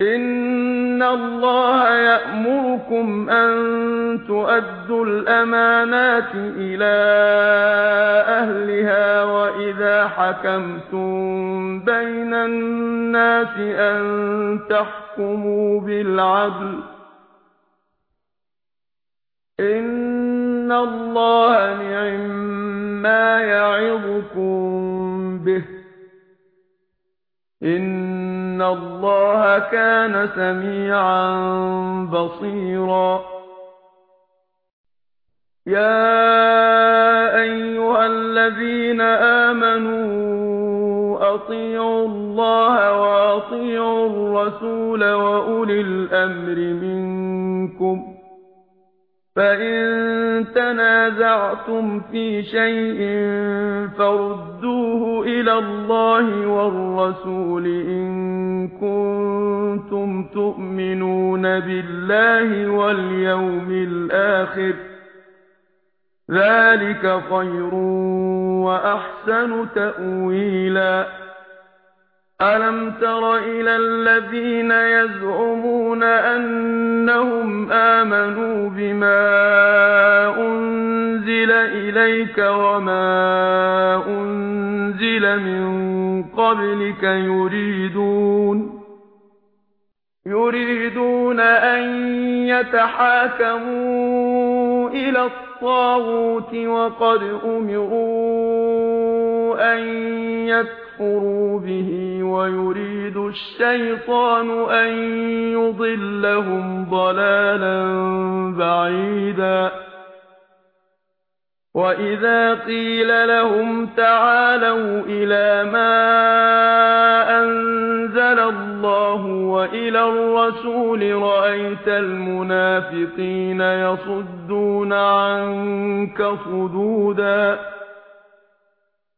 ان الله يأمركم ان تؤدوا الامانات إلى اهلها واذا حكمتم بين الناس ان تحكموا بالعدل ان الله نعم ما يعظكم به ان الله كان سميعا بصيرا يا ايها الذين امنوا اطيعوا الله واطيعوا الرسول واولي الامر فَإِن تَنَازَعْتُمْ فِي شَيْءٍ فَرُدُّوهُ إِلَى اللَّهِ وَالرَّسُولِ إِن كُنتُمْ تُؤْمِنُونَ بِاللَّهِ وَالْيَوْمِ الْآخِرِ ذَلِكَ خَيْرٌ وَأَحْسَنُ تَأْوِيلًا أَلَمْ تَرَ إِلَى الَّذِينَ يَزْعُمُونَ آمنوا بما أنزل إليك وما أنزل من قبلك يريدون يريدون أن يتحاكموا إلى الطاغوت وقد أمروا أن يتحاكموا يكفروا بِهِ وَيُرِيدُ الشَّيْطَانُ أَن يُضِلَّهُمْ ضَلَالًا بَعِيدًا. وَإِذَا قِيلَ لَهُمْ تَعَالَوْا إِلَى مَا أَنزَلَ اللَّهُ وَإِلَى الرَّسُولِ رَأَيْتَ الْمُنَافِقِينَ يَصُدُّونَ عَنكَ صُدُودًا.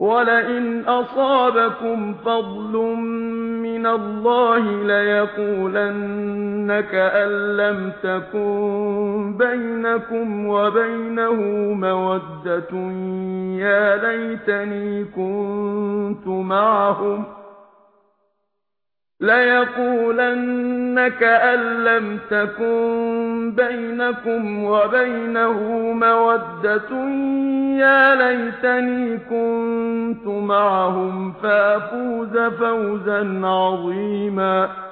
وَلَئِنْ أَصَابَكُمْ فَضْلٌ مِنْ اللَّهِ ليقولنك أن لَّمْ تَكُن بَيْنَكُمْ وَبَيْنَهُ مَوَدَّةٌ يَا لَيْتَنِي كُنتُ مَعَهُمْ ۗ ليقولنك أن لَّمْ تَكُن بَيْنَكُمْ وَبَيْنَهُ مَوَدَّةٌ يَا لَيْتَنِي كُنتُ مَعَهُمْ فَأَفُوزَ فَوْزًا عَظِيمًا